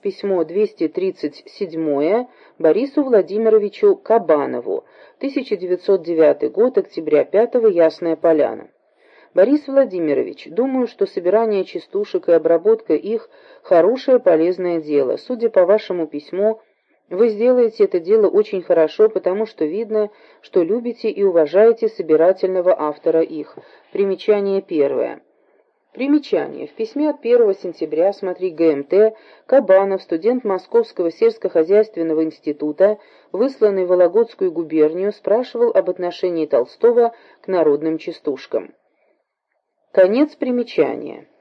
Письмо 237 Борису Владимировичу Кабанову, 1909 год, октября 5 Ясная Поляна. Борис Владимирович, думаю, что собирание частушек и обработка их – хорошее полезное дело. Судя по вашему письму, вы сделаете это дело очень хорошо, потому что видно, что любите и уважаете собирательного автора их. Примечание первое. Примечание. В письме от 1 сентября, смотри ГМТ, Кабанов, студент Московского сельскохозяйственного института, высланный в Вологодскую губернию, спрашивал об отношении Толстого к народным частушкам. Конец примечания.